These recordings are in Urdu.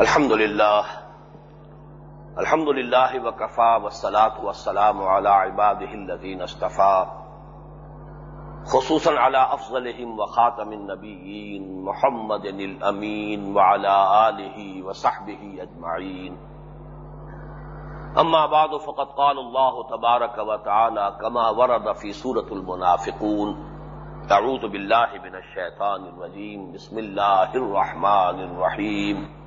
الحمد لله الحمد لله وكفى والصلاة والسلام على عباده الذين اصطفى خصوصا على أفضلهم وخاتم النبيين محمد الأمين وعلى آله وصحبه أجمعين أما بعد، فقد قال الله تبارك وتعالى كما ورد في سورة المنافقون أعوذ بالله من الشيطان الرجيم بسم الله الرحمن الرحيم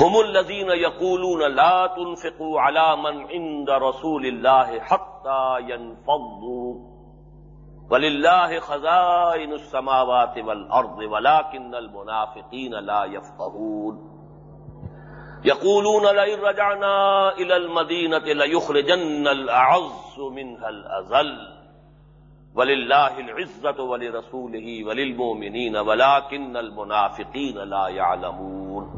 هم الذين يقولون لا تنفقوا على من عند رسول الله حتى ينفضوا. ولله خزائن السماوات والأرض، ولكن المنافقين لا يفقهون. يقولون لئن رجعنا إلى المدينة ليخرجن الأعز منها الأذل. ولله العزة ولرسوله وللمؤمنين، ولكن المنافقين لا يعلمون.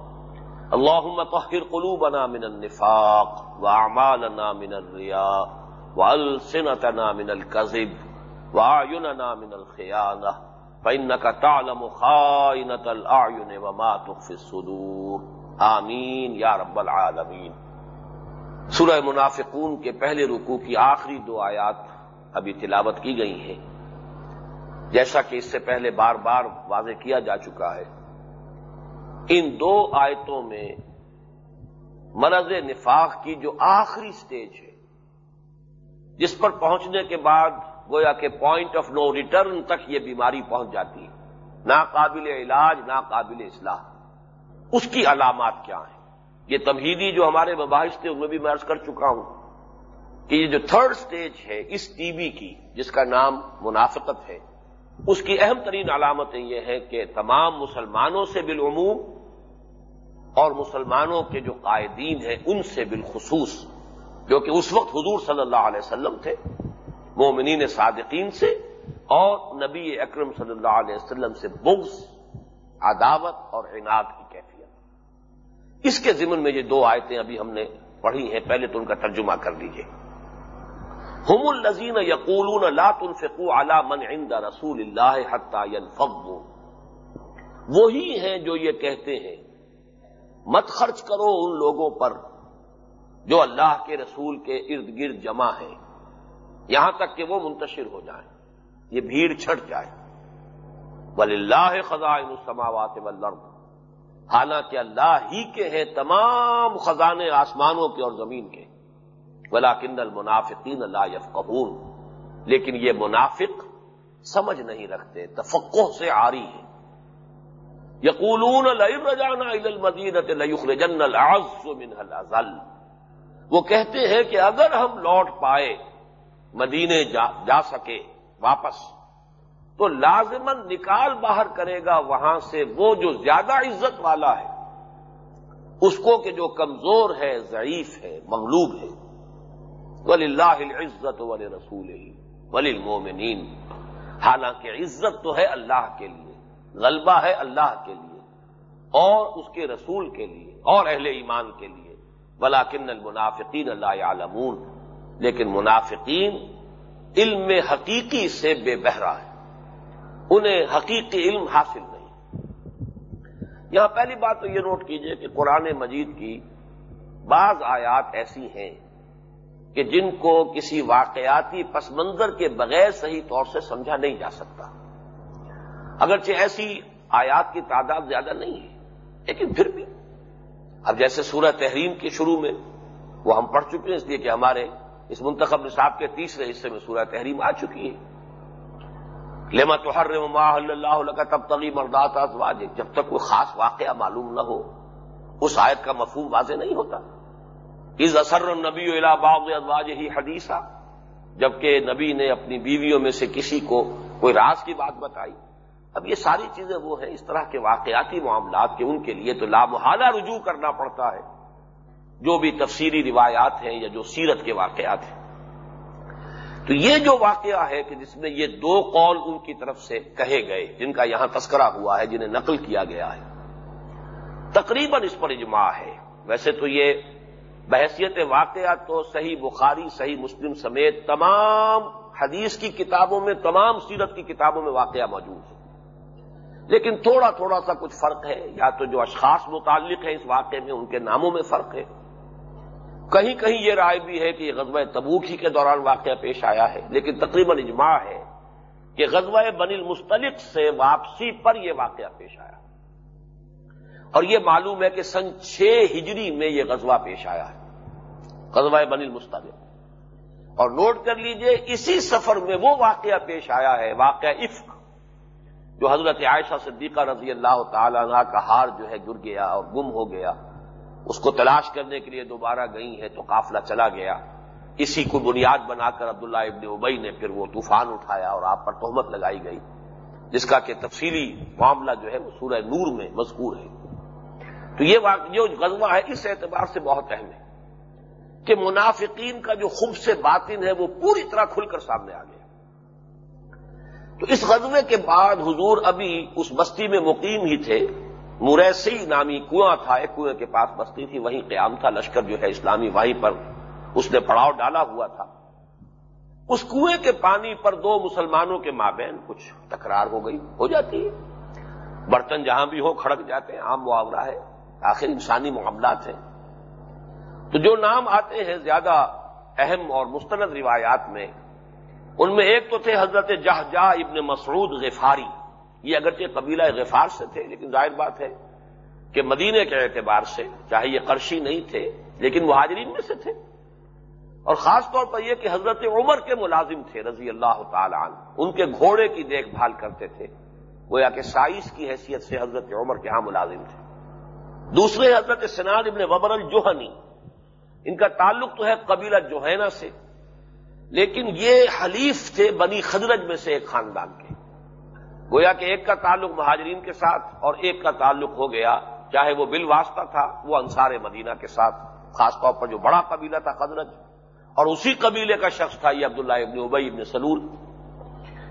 اللهم طهر قلوبنا من النفاق واعمالنا من الرياء والسنتنا من الكذب واعيننا من الخيانه فانك تعلم خائنه الاعين وما تخفي الصدور آمین یا رب العالمین سورہ منافقون کے پہلے رکوع کی آخری دو آیات ابھی تلاوت کی گئی ہیں جیسا کہ اس سے پہلے بار بار واضح کیا جا چکا ہے ان دو آیتوں میں مرض نفاق کی جو آخری سٹیج ہے، جس پر پہنچنے کے بعد گویا کہ پوائنٹ آف نو ریٹرن تک یہ بیماری پہنچ جاتی ہے۔ ناقابل علاج، ناقابل اصلاح۔ اس کی علامات کیا ہیں؟ یہ تمہیدی جو ہمارے مباحث تھے، ان میں بھی میں عرض کر چکا ہوں کہ یہ جو تھرڈ سٹیج ہے، اس ٹی بی کی، جس کا نام منافقت ہے اس کی اہم ترین علامتیں یہ ہیں کہ تمام مسلمانوں سے بالعموم اور مسلمانوں کے جو قائدین ہیں ان سے بالخصوص، جو کہ اس وقت حضور صلی اللہ علیہ وسلم تھے، مومنین صادقین سے اور نبی اکرم صلی اللہ علیہ وسلم سے بغض، عداوت اور عناد کی کیفیت۔ اس کے ضمن میں یہ دو آیتیں ابھی ہم نے پڑھی ہیں، پہلے تو ان کا ترجمہ کر لیجیے ہم الزین یقول لات الفقو علا من عند رسول اللہ حتہ ينفضوا وہی ہیں جو یہ کہتے ہیں، مت خرچ کرو ان لوگوں پر جو اللہ کے رسول کے ارد گرد جمع ہیں۔ یہاں تک کہ وہ منتشر ہو جائیں، یہ بھیڑ چھٹ جائے۔ بل اللہ خزائن السماوات والارض حالانکہ اللہ ہی کے ہیں تمام خزانے آسمانوں کے اور زمین کے۔ بلا کن المنافقین اللہ یفقہون لیکن یہ منافق سمجھ نہیں رکھتے تفقہ سے آری ہے یقولون رجانا المدینت ليخرجن العز من الازل۔ وہ کہتے ہیں کہ اگر ہم لوٹ پائے مدینے جا, جا سکے واپس تو لازمن نکال باہر کرے گا وہاں سے وہ جو زیادہ عزت والا ہے اس کو کہ جو کمزور ہے ضعیف ہے مغلوب ہے۔ ولی اللہ عزت ولی رسول ہی ولی المومنین حالانکہ عزت تو ہے اللہ کے لیے، غلبہ ہے اللہ کے لیے، اور اس کے رسول کے لیے، اور اہل ایمان کے لیے۔ بلاکن المنافقین اللہ عالمون لیکن منافقین علم حقیقی سے بے بہرا ہے انہیں حقیقی علم حاصل نہیں۔ یہاں پہلی بات تو یہ نوٹ کیجیے کہ قرآن مجید کی بعض آیات ایسی ہیں کہ جن کو کسی واقعاتی پس منظر کے بغیر صحیح طور سے سمجھا نہیں جا سکتا۔ اگرچہ ایسی آیات کی تعداد زیادہ نہیں ہے، لیکن پھر بھی۔ اب جیسے سورہ تحریم کے شروع میں وہ ہم پڑھ چکے ہیں، اس لیے کہ ہمارے اس منتخب نصاب کے تیسرے حصے میں سورہ تحریم آ چکی ہے۔ لما تو اللہ کا تب تغی مردات جب تک کوئی خاص واقعہ معلوم نہ ہو، اس آیت کا مفہوم واضح نہیں ہوتا۔ از اثر النبی باغ ازواج ہی حدیثہ جبکہ نبی نے اپنی بیویوں میں سے کسی کو کوئی راز کی بات بتائی۔ اب یہ ساری چیزیں وہ ہیں اس طرح کے واقعاتی معاملات کے ان کے لیے تو لامحالہ رجوع کرنا پڑتا ہے۔ جو بھی تفسیری روایات ہیں یا جو سیرت کے واقعات ہیں۔ تو یہ جو واقعہ ہے کہ جس میں یہ دو قول ان کی طرف سے کہے گئے، جن کا یہاں تذکرہ ہوا ہے، جنہیں نقل کیا گیا ہے۔ تقریباً اس پر اجماع ہے۔ ویسے تو یہ بحثیت واقعہ تو صحیح بخاری، صحیح مسلم سمیت تمام حدیث کی کتابوں میں، تمام سیرت کی کتابوں میں واقعہ موجود ہے۔ لیکن تھوڑا تھوڑا سا کچھ فرق ہے۔ یا تو جو اشخاص متعلق ہیں اس واقعے میں، ان کے ناموں میں فرق ہے۔ کہیں کہیں یہ رائے بھی ہے کہ یہ غزوہ تبوک ہی کے دوران واقعہ پیش آیا ہے، لیکن تقریباً اجماع ہے کہ غزوہ بن المستلق سے واپسی پر یہ واقعہ پیش آیا۔ اور یہ معلوم ہے کہ سن چھ ہجری میں یہ غزوہ پیش آیا ہے، غزوہ بن المستلق اور نوٹ کر لیجیے، اسی سفر میں وہ واقعہ پیش آیا ہے، واقعہ عفق، جو حضرت عائشہ صدیقہ رضی اللہ تعالی عنہ کا ہار جو ہے گر گیا اور گم ہو گیا۔ اس کو تلاش کرنے کے لیے دوبارہ گئی ہے تو قافلہ چلا گیا۔ اسی کو بنیاد بنا کر عبداللہ ابن ابئی نے پھر وہ طوفان اٹھایا اور آپ پر تہمت لگائی گئی، جس کا کہ تفصیلی معاملہ جو ہے وہ سورہ نور میں مذکور ہے۔ تو یہ جو غزوہ ہے، اس اعتبار سے بہت اہم ہے کہ منافقین کا جو خوب سے باطن ہے، وہ پوری طرح کھل کر سامنے آ گیا۔ تو اس غزوے کے بعد حضور ابھی اس بستی میں مقیم ہی تھے۔ مریسی نامی کنواں تھا، ایک کنویں کے پاس بستی تھی، وہیں قیام تھا، لشکر جو ہے اسلامی وہیں پر اس نے پڑاؤ ڈالا ہوا تھا۔ اس کنویں کے پانی پر دو مسلمانوں کے مابین کچھ تکرار ہو گئی، ہو جاتی ہے۔ برتن جہاں بھی ہو، کھڑک جاتے ہیں، عام معاورہ ہے۔ آخر انسانی معاملات ہیں۔ تو جو نام آتے ہیں زیادہ اہم اور مستند روایات میں، ان میں ایک تو تھے حضرت جہجا ابن مسعود غفاری۔ یہ اگرچہ قبیلہ غفار سے تھے، لیکن ظاہر بات ہے کہ مدینے کے اعتبار سے، چاہے یہ قرشی نہیں تھے، لیکن مہاجرین میں سے تھے۔ اور خاص طور پر یہ کہ حضرت عمر کے ملازم تھے، رضی اللہ تعالی عنہ۔ ان کے گھوڑے کی دیکھ بھال کرتے تھے۔ گویا کہ سائز کی حیثیت سے حضرت عمر کے ہاں ملازم تھے۔ دوسرے حضرت سناد ابن وبر الجوہنی ان کا تعلق تو ہے قبیلہ جوہینا سے، لیکن یہ حلیف تھے بنی خدرج میں سے ایک خاندان کے۔ گویا کہ ایک کا تعلق مہاجرین کے ساتھ اور ایک کا تعلق ہو گیا، چاہے وہ بل واسطہ تھا، وہ انصار مدینہ کے ساتھ، خاص طور پر جو بڑا قبیلہ تھا خدرج۔ اور اسی قبیلے کا شخص تھا یہ عبداللہ ابن ابئی ابن سلول۔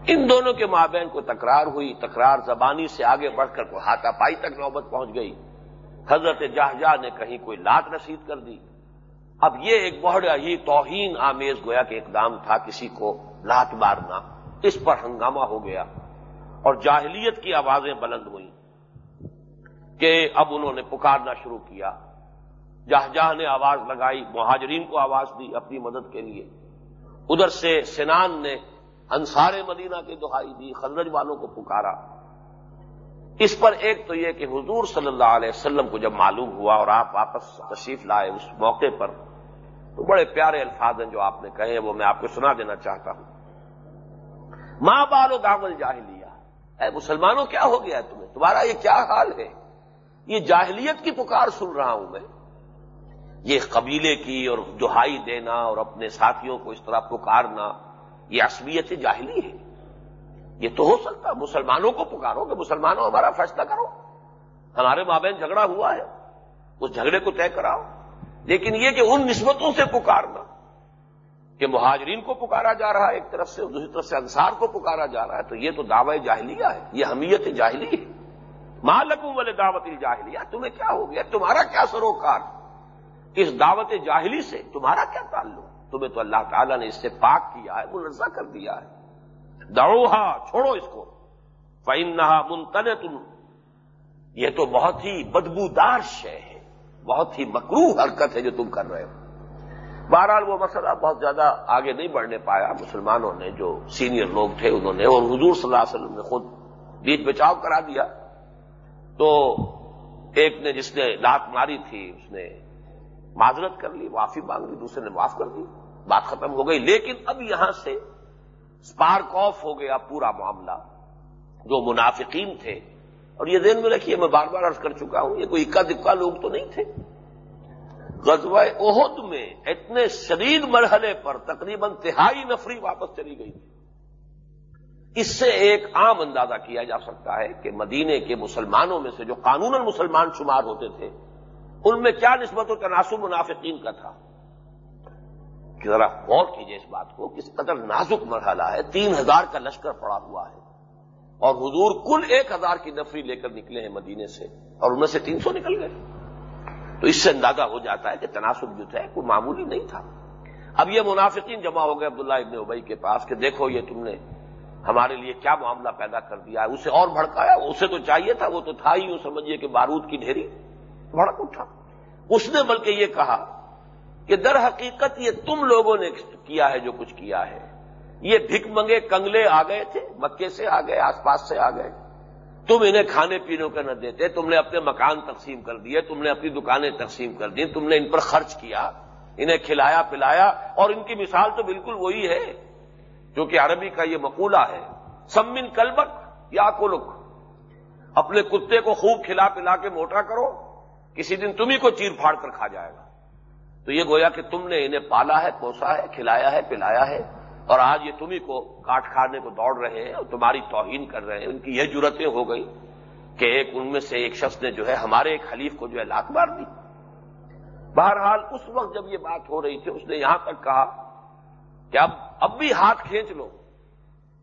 ان دونوں کے مابین کو تکرار ہوئی، تکرار زبانی سے آگے بڑھ کر کو ہاتھا پائی تک نوبت پہنچ گئی۔ حضرت جہجہ نے کہیں کوئی لات رسید کر دی۔ اب یہ ایک بہت ہی توہین آمیز گویا کہ اقدام تھا، کسی کو لات مارنا۔ اس پر ہنگامہ ہو گیا اور جاہلیت کی آوازیں بلند ہوئیں کہ اب انہوں نے پکارنا شروع کیا۔ جہجہ نے آواز لگائی، مہاجرین کو آواز دی اپنی مدد کے لیے۔ ادھر سے سنان نے انصار مدینہ کی دہائی دی، خزرج والوں کو پکارا۔ اس پر ایک تو یہ کہ حضور صلی اللہ علیہ وسلم کو جب معلوم ہوا اور آپ واپس تشریف لائے اس موقع پر، تو بڑے پیارے الفاظ ہیں جو آپ نے کہے وہ میں آپ کو سنا دینا چاہتا ہوں۔ ماں بالو دامل جاہلی اے مسلمانوں، کیا ہو گیا تمہیں؟ تمہارا یہ کیا حال ہے؟ یہ جاہلیت کی پکار سن رہا ہوں میں۔ یہ قبیلے کی اور دہائی دینا اور اپنے ساتھیوں کو اس طرح پکارنا، یہ عصبیت جاہلی ہے۔ یہ تو ہو سکتا مسلمانوں کو پکارو کہ مسلمانوں ہمارا فیصلہ کرو۔ ہمارے مابین جھگڑا ہوا ہے، اس جھگڑے کو طے کراؤ۔ لیکن یہ کہ ان نسبتوں سے پکارنا کہ مہاجرین کو پکارا جا رہا ہے ایک طرف سے دوسری طرف سے انصار کو پکارا جا رہا ہے، تو یہ تو دعوی جاہلیہ ہے، یہ حمیت جاہلی ہے۔ مالکوں والے دعوت جاہلیہ تمہیں کیا ہو گیا؟ تمہارا کیا سروکار؟ اس دعوت جاہلی سے تمہارا کیا تعلق؟ تمہیں تو اللہ تعالیٰ نے اس سے پاک کیا ہے منزہ کر دیا ہے۔ دوڑوہا چھوڑو اس کو۔ فائن نہا منتن تم یہ تو بہت ہی بدبودار شے ہے، بہت ہی مکرو حرکت ہے جو تم کر رہے ہو۔ بہرحال وہ مسئلہ بہت زیادہ آگے نہیں بڑھنے پایا۔ مسلمانوں نے جو سینئر لوگ تھے، انہوں نے، اور حضور صلی اللہ علیہ وسلم نے خود بیچ بچاؤ کرا دیا۔ تو ایک نے جس نے لات ماری تھی، اس نے معذرت کر لی، معافی مانگ لی، دوسرے نے معاف کر دی، بات ختم ہو گئی۔ لیکن اب یہاں سے اسپارک آف ہو گیا پورا معاملہ، جو منافقین تھے۔ اور یہ ذہن میں رکھیے، میں بار بار عرض کر چکا ہوں، یہ کوئی اکا دکا لوگ تو نہیں تھے۔ غزوہ عہد میں اتنے شدید مرحلے پر تقریباً تہائی نفری واپس چلی گئی۔ تھی اس سے ایک عام اندازہ کیا جا سکتا ہے کہ مدینے کے مسلمانوں میں سے جو قانون مسلمان شمار ہوتے تھے، ان میں کیا نسبت و تناسب منافقین کا تھا؟ ذرا غور کیجیے اس بات کو کس قدر نازک مرحلہ ہے، تین ہزار کا لشکر پڑا ہوا ہے۔ اور حضور کل ایک ہزار کی نفری لے کر نکلے ہیں مدینے سے، اور ان میں سے تین سو نکل گئے۔ تو اس سے اندازہ ہو جاتا ہے کہ تناسب جو تھا، کوئی معمولی نہیں تھا۔ اب یہ منافقین جمع ہو گئے عبداللہ ابن ابئی کے پاس کہ دیکھو یہ تم نے ہمارے لیے کیا معاملہ پیدا کر دیا ہے اسے اور بھڑکایا، اسے تو چاہیے تھا، وہ تو تھا ہی، یوں سمجھیے کہ بارود کی ڈھیری بھڑک اٹھا۔ اس نے بلکہ یہ کہا کہ در حقیقت یہ تم لوگوں نے کیا ہے جو کچھ کیا ہے۔ یہ بھک منگے کنگلے آ گئے تھے، مکے سے آ گئے، آس پاس سے آ گئے۔ تم انہیں کھانے پینے کا نہ دیتے، تم نے اپنے مکان تقسیم کر دیے، تم نے اپنی دکانیں تقسیم کر دی، تم نے ان پر خرچ کیا، انہیں کھلایا، پلایا۔ اور ان کی مثال تو بالکل وہی ہے، جو کہ عربی کا یہ مقولہ ہے۔ سمن کلبک یا کلک، اپنے کتے کو خوب کھلا پلا کے موٹا کرو، کسی دن تمہیں کو چیر پھاڑ کر کھا جائے گا۔ تو یہ گویا کہ تم نے انہیں پالا ہے، پوسا ہے، کھلایا ہے، پلایا ہے اور آج یہ تمہیں کو کاٹ کھانے کو دوڑ رہے ہیں اور تمہاری توہین کر رہے ہیں۔ ان کی یہ ضرورتیں ہو گئی کہ ایک ان میں سے ایک شخص نے جو ہے ہمارے ایک خلیف کو جو ہے لات مار دی۔ بہرحال اس وقت جب یہ بات ہو رہی تھی، اس نے یہاں تک کہا کہ اب اب بھی ہاتھ کھینچ لو۔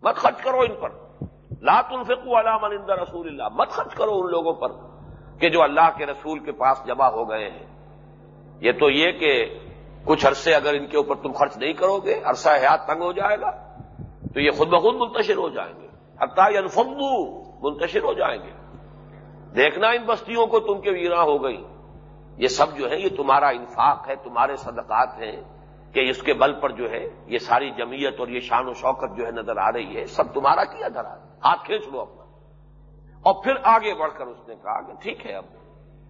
مت خرچ کرو ان پر۔ لات الفقو علام علیہ رسول اللہ۔ مت خرچ کرو ان لوگوں پر کہ جو اللہ کے رسول کے پاس جمع ہو گئے ہیں۔ یہ تو یہ کہ کچھ عرصے اگر ان کے اوپر تم خرچ نہیں کرو گے، عرصہ حیات تنگ ہو جائے گا، تو یہ خود بخود منتشر ہو جائیں گے۔ حتیٰ الفبو منتشر ہو جائیں گے۔ دیکھنا ان بستیوں کو تم کے ویراں ہو گئی۔ یہ سب جو ہے یہ تمہارا انفاق ہے، تمہارے صدقات ہیں کہ اس کے بل پر جو ہے، یہ ساری جمعیت اور یہ شان و شوکت جو ہے نظر آ رہی ہے، سب تمہارا کیا دھرا ہاتھ کھینچ لو اپنا۔ اور پھر آگے بڑھ کر اس نے کہا کہ ٹھیک ہے اب۔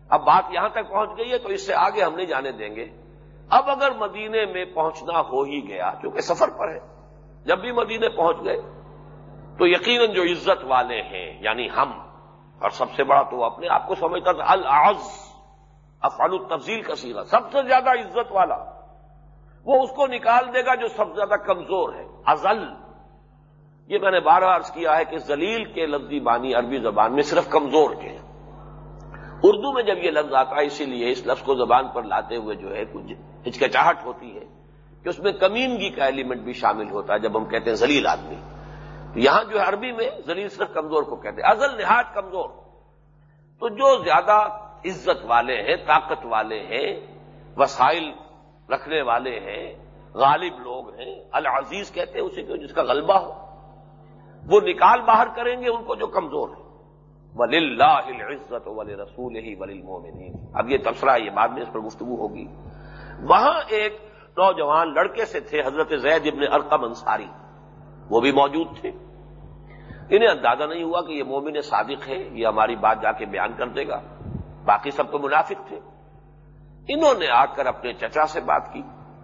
اب بات یہاں تک پہنچ گئی ہے تو اس سے آگے ہم نہیں جانے دیں گے۔ اب اگر مدینے میں پہنچنا ہو ہی گیا کیونکہ سفر پر ہے، جب بھی مدینے پہنچ گئے، تو یقیناً جو عزت والے ہیں یعنی ہم، اور سب سے بڑا تو اپنے آپ کو سمجھتا تھا، العز، افعال التفضیل کا سیرا سب سے زیادہ عزت والا۔ وہ اس کو نکال دے گا جو سب سے زیادہ کمزور ہے، ازل۔ یہ میں نے بار بار کیا ہے کہ زلیل کے لفظی بانی عربی زبان میں صرف کمزور کے ہیں۔ اردو میں جب یہ لفظ آتا ہے، اسی لیے اس لفظ کو زبان پر لاتے ہوئے جو ہے، کچھ ہچکچاہٹ ہوتی ہے کہ اس میں کمینگی کا ایلیمنٹ بھی شامل ہوتا ہے، جب ہم کہتے ہیں زلیل آدمی۔ تو یہاں جو ہے، عربی میں زلیل صرف کمزور کو کہتے ہیں، ازل نہایت کمزور۔ تو جو زیادہ عزت والے ہیں، طاقت والے ہیں، وسائل رکھنے والے ہیں، غالب لوگ ہیں، العزیز کہتے ہیں اسے کہ جس کا غلبہ ہو، وہ نکال باہر کریں گے ان کو جو کمزور ہے۔ ولی اللہ عزت ولی رسول ہی ولی مومنین اب یہ تبصرہ یہ بعد میں اس پر گفتگو ہوگی۔ وہاں ایک نوجوان لڑکے سے تھے، حضرت زید ابن ارقم انصاری۔ وہ بھی موجود تھے۔ انہیں اندازہ نہیں ہوا کہ یہ مومن صادق ہے یہ ہماری بات جا کے بیان کر دے گا۔ باقی سب تو منافق تھے۔ انہوں نے آ کر اپنے چچا سے بات کی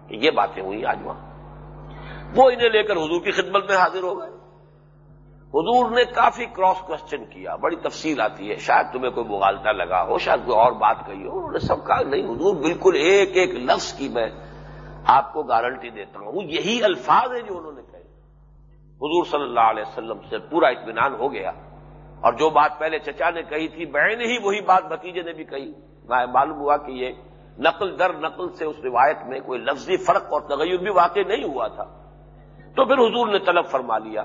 کہ یہ باتیں ہوئی آج وہاں۔ وہ انہیں لے کر حضور کی خدمت میں حاضر ہو گئے۔ حضور نے کافی کراس کوشچن کیا، بڑی تفصیل آتی ہے۔ شاید تمہیں کوئی مغالطہ لگا ہو، شاید کوئی اور بات کہی ہو، انہوں نے سب کہا، نہیں حضور، بالکل ایک ایک لفظ کی میں آپ کو گارنٹی دیتا ہوں۔ یہی الفاظ ہیں جو انہوں نے کہے۔ حضور صلی اللہ علیہ وسلم سے پورا اطمینان ہو گیا۔ اور جو بات پہلے چچا نے کہی تھی، بہن ہی وہی بات بتیجے نے بھی کہی۔ معلوم ہوا کہ یہ نقل در نقل سے اس روایت میں کوئی لفظی فرق اور تغیر بھی واقع نہیں ہوا تھا۔ تو پھر حضور نے طلب فرما لیا۔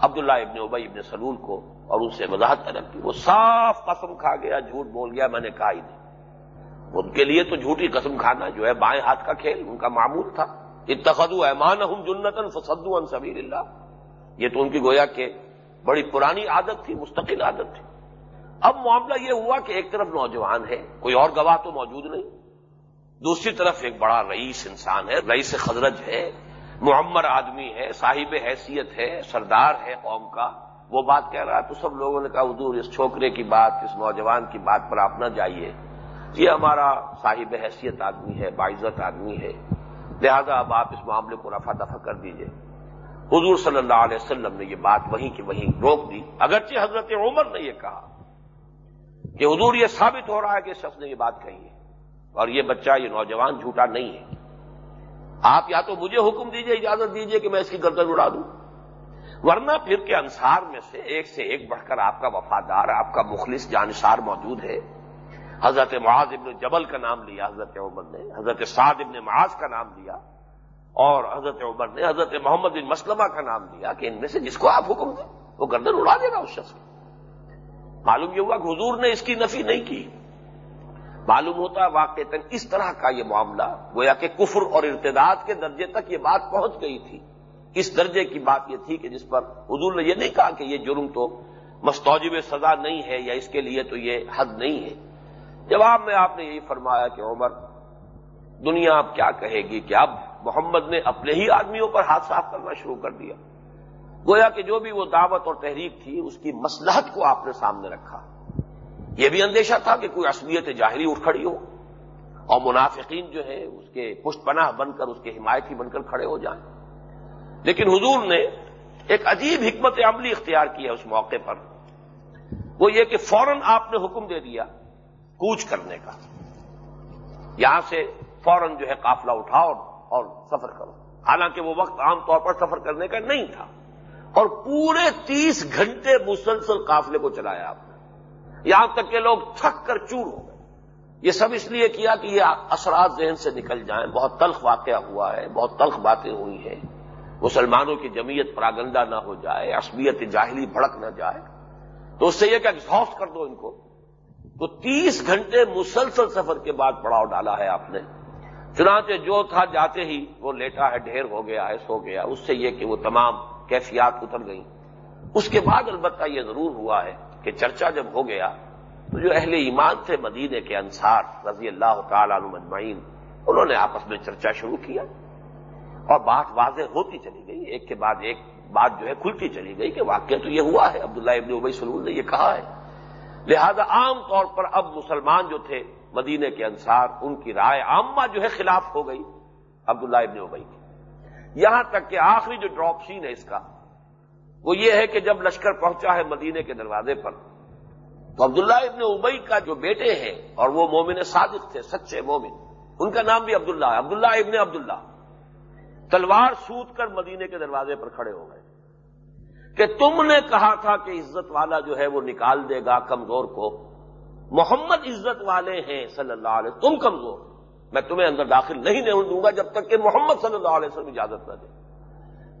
عبداللہ ابن ابئی ابن سلول کو اور ان سے وضاحت طلب کی۔ وہ صاف قسم کھا گیا، جھوٹ بول گیا، میں نے کہا ہی نہیں۔ ان کے لیے تو جھوٹی قسم کھانا جو ہے، بائیں ہاتھ کا کھیل، ان کا معمول تھا۔ اتخذو ایمان ہم جنتن فسدو ان سبیر اللہ۔ یہ تو ان کی گویا کہ بڑی پرانی عادت تھی، مستقل عادت تھی۔ اب معاملہ یہ ہوا کہ ایک طرف نوجوان ہے، کوئی اور گواہ تو موجود نہیں۔ دوسری طرف ایک بڑا رئیس انسان ہے، رئیس خدرج ہے۔ معمر آدمی ہے، صاحب حیثیت ہے، سردار ہے قوم کا، وہ بات کہہ رہا تو سب لوگوں نے کہا، حضور، اس چھوکرے کی بات، اس نوجوان کی بات پر آپ نہ جائیے۔ یہ ہمارا صاحب حیثیت آدمی ہے، باعزت آدمی ہے۔ لہذا اب آپ اس معاملے کو رفا دفع کر دیجیے۔ حضور صلی اللہ علیہ وسلم نے یہ بات وہیں کی وہیں روک دی۔ اگرچہ حضرت عمر نے یہ کہا کہ حضور، یہ ثابت ہو رہا ہے کہ اس شخص نے یہ بات کہی ہے۔ اور یہ بچہ، یہ نوجوان جھوٹا نہیں ہے۔ آپ یا تو مجھے حکم دیجیے، اجازت دیجیے کہ میں اس کی گردن اڑا دوں۔ ورنہ پھر کے انصار میں سے ایک سے ایک بڑھ کر آپ کا وفادار، آپ کا مخلص جانشار موجود ہے۔ حضرت معاذ ابن جبل کا نام لیا، حضرت عمر نے۔ حضرت سعد ابن معاذ کا نام لیا۔ اور حضرت عمر نے حضرت محمد بن مسلمہ کا نام لیا کہ ان میں سے جس کو آپ حکم دیں، وہ گردن اڑا دے گا اس شخص کو معلوم یہ ہوا کہ حضور نے اس کی نفی نہیں کی۔ معلوم ہوتا واقع اس طرح کا یہ معاملہ گویا کہ کفر اور ارتداد کے درجے تک یہ بات پہنچ گئی تھی۔ اس درجے کی بات یہ تھی کہ جس پر حضور نے یہ نہیں کہا کہ یہ جرم تو مستوجب سزا نہیں ہے یا اس کے لیے تو یہ حد نہیں ہے۔ جواب میں آپ نے یہی فرمایا کہ عمر، دنیا اب کیا کہے گی کہ اب محمد نے اپنے ہی آدمیوں پر ہاتھ صاف کرنا شروع کر دیا۔ گویا کہ جو بھی وہ دعوت اور تحریک تھی، اس کی مسلحت کو آپ نے سامنے رکھا۔ یہ بھی اندیشہ تھا کہ کوئی اصلیت جاہری اٹھ کھڑی ہو اور منافقین جو ہے اس کے پشت پناہ بن کر، اس کے حمایتی بن کر کھڑے ہو جائیں۔ لیکن حضور نے ایک عجیب حکمت عملی اختیار کی ہے اس موقع پر۔ وہ یہ کہ فوراً آپ نے حکم دے دیا کوچ کرنے کا۔ یہاں سے فوراً جو ہے قافلہ اٹھاؤ اور سفر کرو۔ حالانکہ وہ وقت عام طور پر سفر کرنے کا نہیں تھا۔ اور پورے تیس گھنٹے مسلسل قافلے کو چلایا آپ نے۔ یہاں تک کہ لوگ تھک کر چور ہو گئے۔ یہ سب اس لیے کیا کہ یہ اثرات ذہن سے نکل جائیں۔ بہت تلخ واقعہ ہوا ہے، بہت تلخ باتیں ہوئی ہیں۔ مسلمانوں کی جمعیت پراگندہ نہ ہو جائے، عصبیت جاہلی بھڑک نہ جائے۔ تو اس سے یہ کہ ایگزاسٹ کر دو ان کو۔ تو تیس گھنٹے مسلسل سفر کے بعد پڑاؤ ڈالا ہے آپ نے۔ چنانچہ جو تھا جاتے ہی وہ لیٹا ہے، ڈھیر ہو گیا ہے سو گیا۔ اس سے یہ کہ وہ تمام کیفیات اتر گئیں۔ اس کے بعد البتہ یہ ضرور ہوا ہے کہ چرچا جب ہو گیا تو جو اہل ایمان تھے مدینے کے انصار رضی اللہ تعالی عنہ مجمعین انہوں نے آپس میں چرچا شروع کیا اور بات واضح ہوتی چلی گئی۔ ایک کے بعد ایک بات جو ہے کھلتی چلی گئی کہ واقعہ تو یہ ہوا ہے، عبداللہ ابن ابئی سلول نے یہ کہا ہے۔ لہذا عام طور پر اب مسلمان جو تھے مدینے کے انصار، ان کی رائے عامہ جو ہے خلاف ہو گئی عبداللہ ابن ابئی کی۔ یہاں تک کہ آخری جو ڈراپ سین ہے اس کا وہ یہ ہے کہ جب لشکر پہنچا ہے مدینے کے دروازے پر، تو عبداللہ ابن ابئی کا جو بیٹے ہیں، اور وہ مومن صادق تھے، سچے مومن، ان کا نام بھی عبداللہ ہے، عبداللہ ابن عبداللہ۔ تلوار سوت کر مدینے کے دروازے پر کھڑے ہو گئے۔ کہ تم نے کہا تھا کہ عزت والا جو ہے وہ نکال دے گا کمزور کو۔ محمد عزت والے ہیں صلی اللہ علیہ، تم کمزور۔ میں تمہیں اندر داخل نہیں دوں گا جب تک کہ محمد صلی اللہ علیہ وسلم اجازت نہ دے۔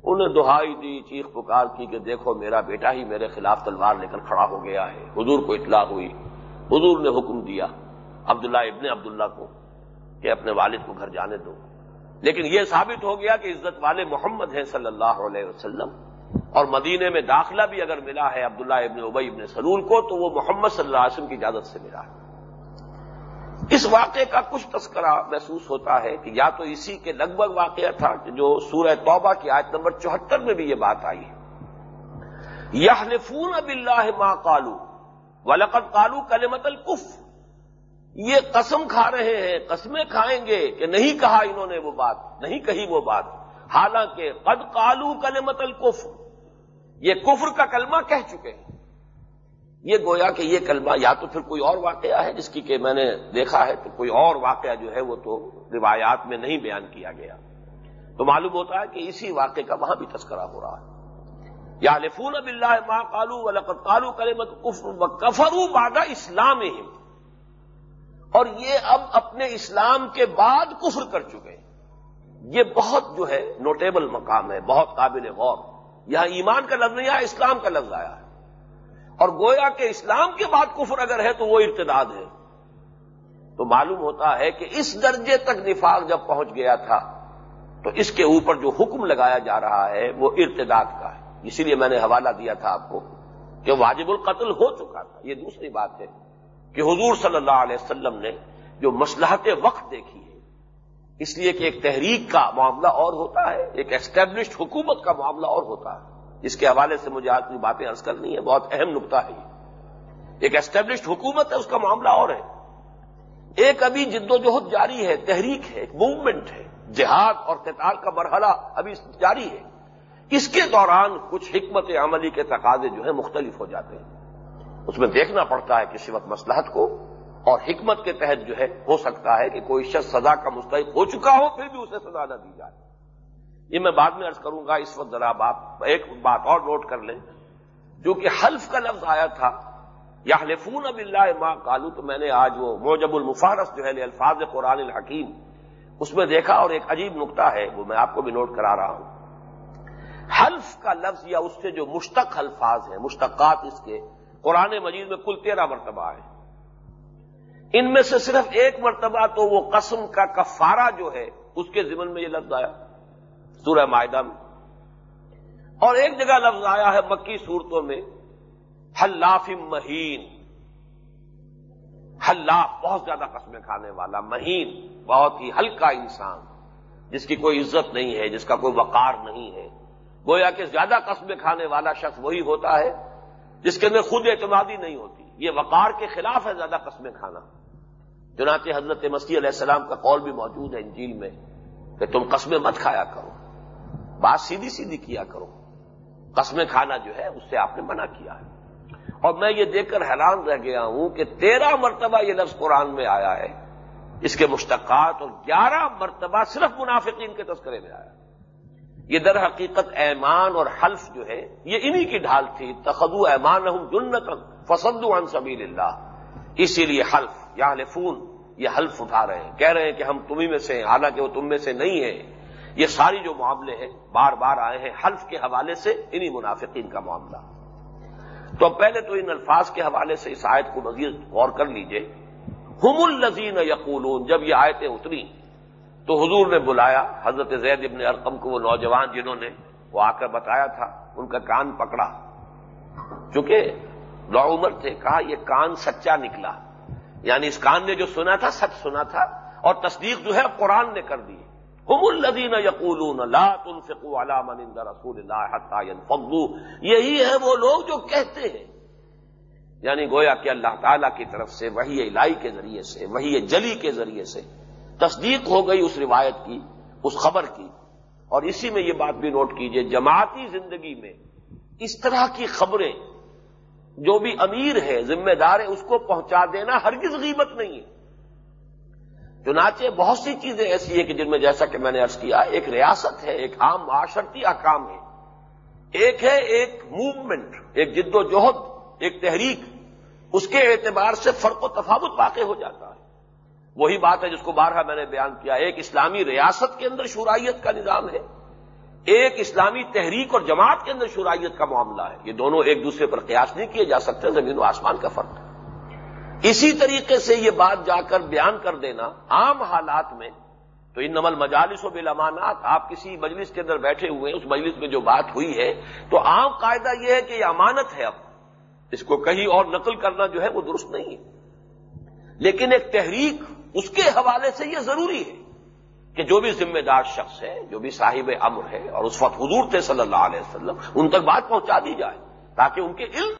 انہیں دہائی دی، چیخ پکار کی کہ دیکھو میرا بیٹا ہی میرے خلاف تلوار لے کر کھڑا ہو گیا ہے۔ حضور کو اطلاع ہوئی۔ حضور نے حکم دیا، عبداللہ ابن عبداللہ کو کہ اپنے والد کو گھر جانے دو۔ لیکن یہ ثابت ہو گیا کہ عزت والے محمد ہیں صلی اللہ علیہ وسلم۔ اور مدینے میں داخلہ بھی اگر ملا ہے عبداللہ ابن ابئی ابن سلول کو، تو وہ محمد صلی اللہ علیہ وسلم کی اجازت سے ملا ہے۔ اس واقعے کا کچھ تذکرہ محسوس ہوتا ہے کہ یا تو اسی کے لگ بھگ واقعہ تھا کہ جو سورہ توبہ کی آیت نمبر چوہتر میں بھی یہ بات آئی ہے۔ یہ اب اللہ ماں کالو ولقت کالو کلمت الکف یہ قسم کھا رہے ہیں، قسمیں کھائیں گے کہ نہیں کہا انہوں نے وہ بات، نہیں کہی وہ بات۔ حالانکہ قد کالو کلمت الکف یہ کفر کا کلمہ کہہ چکے ہیں۔ یہ گویا کہ یہ کلمہ یا تو پھر کوئی اور واقعہ ہے جس کی کہ میں نے دیکھا ہے، تو کوئی اور واقعہ جو ہے وہ تو روایات میں نہیں بیان کیا گیا۔ تو معلوم ہوتا ہے کہ اسی واقعے کا وہاں بھی تذکرہ ہو رہا ہے۔ یا لفون اب اللہ ماں کالو و لقت کالو کلمت کفر کفرو بادہ اسلام اور یہ اب اپنے اسلام کے بعد کفر کر چکے۔ یہ بہت جو ہے نوٹیبل مقام ہے، بہت قابل غور۔ یہاں ایمان کا لفظ نہیں آیا، اسلام کا لفظ آیا ہے۔ اور گویا کہ اسلام کے بعد کفر اگر ہے تو وہ ارتداد ہے۔ تو معلوم ہوتا ہے کہ اس درجے تک نفاق جب پہنچ گیا تھا، تو اس کے اوپر جو حکم لگایا جا رہا ہے، وہ ارتداد کا ہے۔ اسی لیے میں نے حوالہ دیا تھا آپ کو کہ واجب القتل ہو چکا تھا۔ یہ دوسری بات ہے کہ حضور صلی اللہ علیہ وسلم نے جو مسلحت وقت دیکھی ہے، اس لیے کہ ایک تحریک کا معاملہ اور ہوتا ہے، ایک اسٹیبلشڈ حکومت کا معاملہ اور ہوتا ہے۔ اس کے حوالے سے مجھے آج کی باتیں عرض کرنی ہے بہت اہم نقطہ ہے یہ۔ ایک اسٹیبلشڈ حکومت ہے، اس کا معاملہ اور ہے۔ ایک ابھی جد و جہد جاری ہے، تحریک ہے، ایک موومنٹ ہے۔ جہاد اور قتال کا مرحلہ ابھی جاری ہے۔ اس کے دوران کچھ حکمت عملی کے تقاضے جو ہیں مختلف ہو جاتے ہیں۔ اس میں دیکھنا پڑتا ہے کسی وقت مسلحت کو، اور حکمت کے تحت جو ہے، ہو سکتا ہے کہ کوئی شخص سزا کا مستحق ہو چکا ہو، پھر بھی اسے سزا نہ دی جائے۔ یہ میں بعد میں ارض کروں گا، اس وقت ذرا آپ ایک بات اور نوٹ کر لیں۔ جو کہ حلف کا لفظ آیا تھا یا لفون اب اللہ ماں کالو تو میں نے آج وہ موجب المفارس جو ہے الفاظ قرآن الحکیم، اس میں دیکھا اور ایک عجیب نقطہ ہے، وہ میں آپ کو بھی نوٹ کرا رہا ہوں۔ حلف کا لفظ یا اس سے جو مشتق الفاظ ہیں، مشتقات اس کے، قرآن مجید میں کل تیرہ مرتبہ ہے ان میں سے صرف ایک مرتبہ تو وہ قسم کا کفارہ جو ہے، اس کے ذمن میں یہ لفظ آیا۔ سورہ معاہدہ میں۔ اور ایک جگہ لفظ آیا ہے مکی صورتوں میں، حلاف مہین۔ حلاف بہت زیادہ قسمیں کھانے والا، مہین، بہت ہی ہلکا انسان۔ جس کی کوئی عزت نہیں ہے، جس کا کوئی وقار نہیں ہے۔ گویا کہ زیادہ قسمیں کھانے والا شخص وہی ہوتا ہے جس کے اندر خود اعتمادی نہیں ہوتی۔ یہ وقار کے خلاف ہے زیادہ قسمیں کھانا۔ چنانچہ حضرت مسیح علیہ السلام کا قول بھی موجود ہے انجیل میں کہ تم قسمیں مت کھایا کرو۔ بات سیدھی سیدھی کیا کرو۔ قسمیں کھانا جو ہے، اس سے آپ نے منع کیا ہے۔ اور میں یہ دیکھ کر حیران رہ گیا ہوں کہ تیرہ مرتبہ یہ لفظ قرآن میں آیا ہے۔ اس کے مشتقات اور گیارہ مرتبہ صرف منافقین کے تذکرے میں آیا۔ یہ در حقیقت ایمان اور حلف جو ہے، یہ انہی کی ڈھال تھی۔ تخدو ایمان ہوں جنت فسد عن سبیل اللہ۔ اسی لیے حلف یا لفون یہ حلف اٹھا رہے ہیں۔ کہہ رہے ہیں کہ ہم تمہیں میں سے حالانکہ وہ تم میں سے نہیں ہیں۔ یہ ساری جو معاملے ہیں، بار بار آئے ہیں، حلف کے حوالے سے انہی منافقین کا معاملہ۔ تو پہلے تو ان الفاظ کے حوالے سے اس آیت کو مزید غور کر لیجیے۔ ہم الزین یقولون، جب یہ آیتیں اتری، تو حضور نے بلایا حضرت زید ابن ارقم کو، وہ نوجوان جنہوں نے وہ آ کر بتایا تھا، ان کا کان پکڑا۔ چونکہ نو عمر تھے، کہا یہ کان سچا نکلا۔ یعنی اس کان نے جو سنا تھا، سچ سنا تھا، اور تصدیق جو ہے، قرآن نے کر دی۔ ہم الدین یقول رسول اللہ یہی ہے وہ لوگ جو کہتے ہیں. یعنی گویا کہ اللہ تعالی کی طرف سے وہی الہی کے ذریعے سے وہی جلی کے ذریعے سے تصدیق ہو گئی اس روایت کی، اس خبر کی. اور اسی میں یہ بات بھی نوٹ کیجیے، جماعتی زندگی میں اس طرح کی خبریں جو بھی امیر ہے ذمہ دار ہے اس کو پہنچا دینا ہرگز غیبت نہیں ہے۔ چنانچہ بہت سی چیزیں ایسی ہیں کہ جن میں جیسا کہ میں نے ارض کیا، ایک ریاست ہے، ایک عام معاشرتی احکام ہے ایک ہے ایک موومنٹ ایک جد و جہد، ایک تحریک۔ اس کے اعتبار سے فرق و تفاوت واقع ہو جاتا ہے۔ وہی بات ہے جس کو بارہا میں نے بیان کیا، ایک اسلامی ریاست کے اندر شورائیت کا نظام ہے۔ ایک اسلامی تحریک اور جماعت کے اندر شورائیت کا معاملہ ہے۔ یہ دونوں ایک دوسرے پر قیاس نہیں کیے جا سکتے، زمین و آسمان کا فرق۔ ہے اسی طریقے سے یہ بات جا کر بیان کر دینا عام حالات میں، تو ان نمل مجالس و بالامانات، آپ کسی مجلس کے اندر بیٹھے ہوئے ہیں، اس مجلس میں جو بات ہوئی ہے، تو عام قاعدہ یہ ہے کہ یہ امانت ہے اب۔ اس کو کہیں اور نقل کرنا جو ہے وہ درست نہیں ہے۔ لیکن ایک تحریک اس کے حوالے سے یہ ضروری ہے کہ جو بھی ذمہ دار شخص ہے، جو بھی صاحب امر ہے اور اس وقت حضور تھے صلی اللہ علیہ وسلم، ان تک بات پہنچا دی جائے تاکہ ان کے علم